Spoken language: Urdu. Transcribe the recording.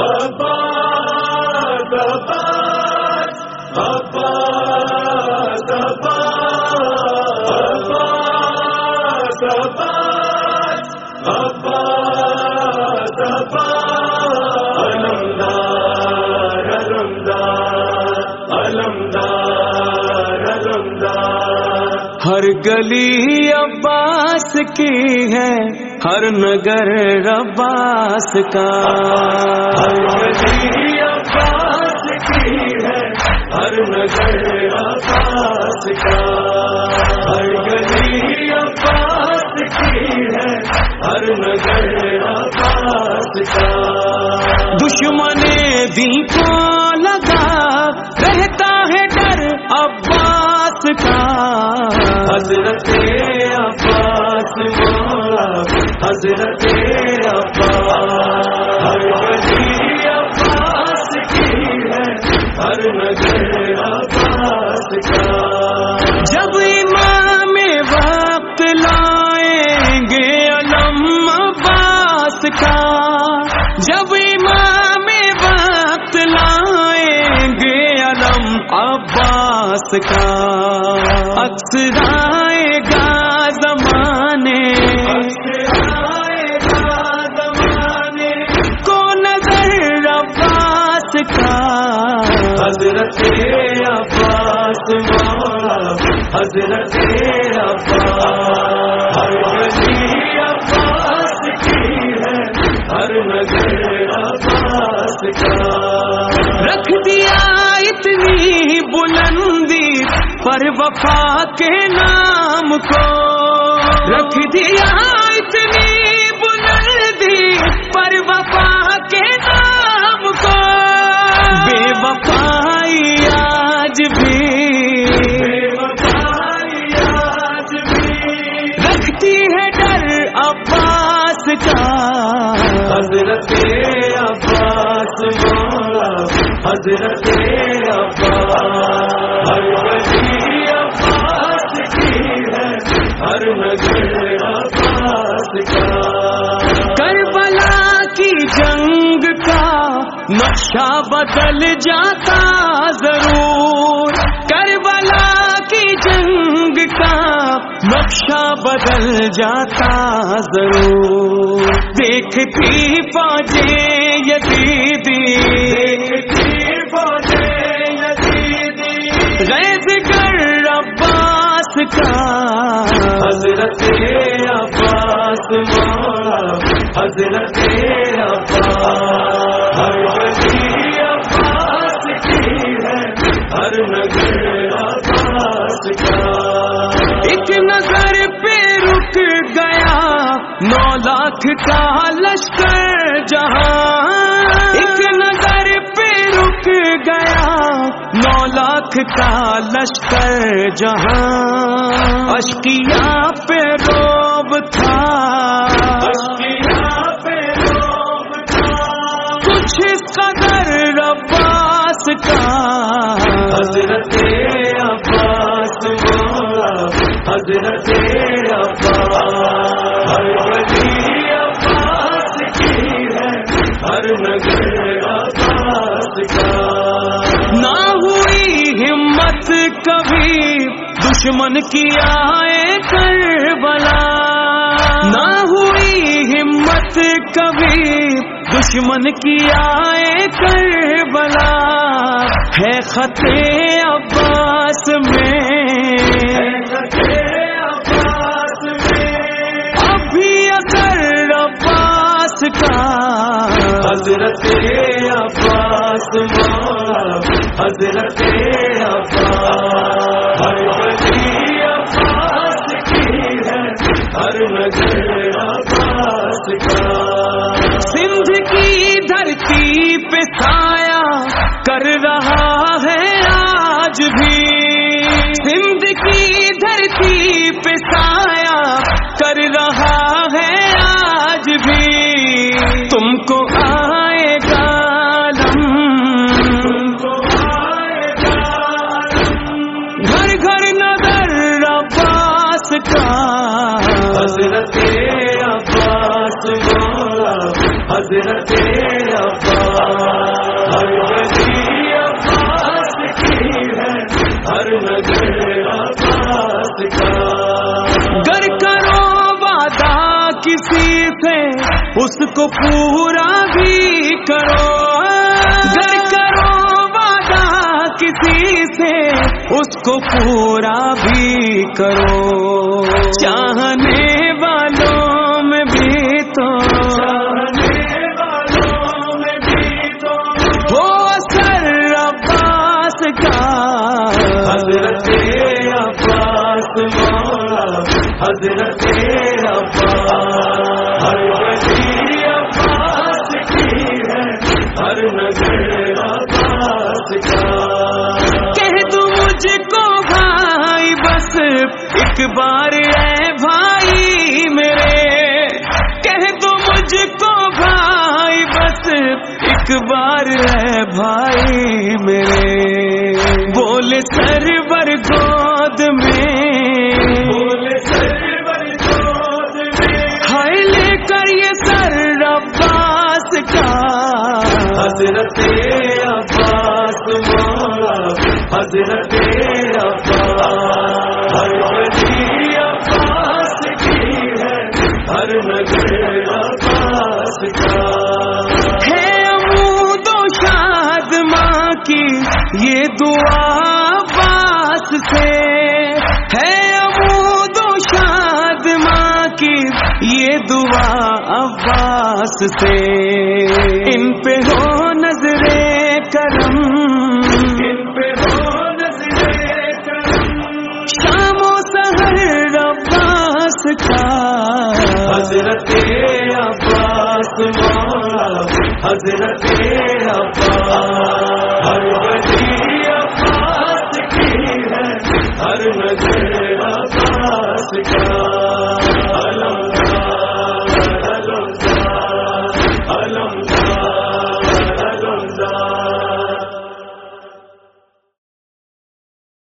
Bye-bye, bye-bye. ہر گلی عباس کی ہے، ہر نگر عباس کا۔ ہر گلی عباس کی ہے، ہر نگر عباس کا۔ ہر گلی عباس کی ہے، ہر نگر عباس کا۔ دشمن دی کو لگا، رہتا ہے ڈر عباس کا۔ حضرت عباس مولا، حضرت عباس، ہر گلی عباس کی ہے، ہر نگر عباس کا۔ جب امام وقت لائیں گے علم عباس کا، جب امام وقت لائیں گے علم عباس کا اکثر آئے گا زمانے۔ کو نظر عباس کا؟ حضرت عباس مولا حضرت عباس۔ ہر گلی عباس کی ہے ہر نگر عباس کا۔ رکھ دیا اتنی بلندی پر وفا کے نام کو رکھ دیا اتنی بلندی پر وفا کے نام کو۔ بے وفائی آج بھی آج بھی رکھتی ہے ڈر عباس کا۔ حضرت عباس مولا، حضرت عباس۔ کربلا کی جنگ کا نقشہ بدل جاتا ضرور۔ کربلا کی جنگ کا نقشہ بدل جاتا ضرور۔ دیکھتی فوجیں یزیدی۔ غیظ گر عباس کا حضرت عباس مولا، حضرت عباس، ہر گلی عباس کی ہے، ہر نگر عباس کا۔ ایک نظر پہ رک گیا نو لاکھ کا لشکر جہاں۔ ایک نظر پہ رک گیا نو لاکھ کا لشکر جہاں۔ اشکیا پہ روب تھا۔ کچھ اس قدر عباس کا۔ حضرت عباس حضرت عباس۔ کبھی دشمن کی آئے کربلا۔ نہ ہوئی ہمت کبھی دشمن کی آئے کربلا۔ ہے خطے اب ہر گلی عباس کی ہے، ہر نگر عباس کا۔ سندھ کی دھرتی پہ سایہ کر رہا ہے آج بھی۔ سندھ کی دھرتی پہ سایہ ہر ہے ہر گر کرو وعدہ کسی سے، اس کو پورا بھی کرو۔ گر کرو وعدہ کسی سے، اس کو پورا بھی کرو۔ چاہنے حضرت عباس ہر گلی عباس کی ہے، ہر نگر عباس کا۔ کہہ دو مجھ کو بھائی، بس ایک بار اے بھائی میرے۔ کہہ دو مجھ کو بھائی، بس ایک بار اے بھائی میرے۔ حضرت عباس، مولا، حضرت عباس، ہر گلی عباس کی ہے، ہر نگر عباس کا۔ ہے امود و شاد ماں کی یہ دعا عباس سے۔ یہ دعا عباس سے۔ ان پہ ہو نظر کرم۔ ان پہ ہو نظر کرم۔ شام و سہر عباس کا۔ حضرت عباس مولا حضرت عباس۔ ہر گلی عباس کی ہے ہر نظر عباس کا۔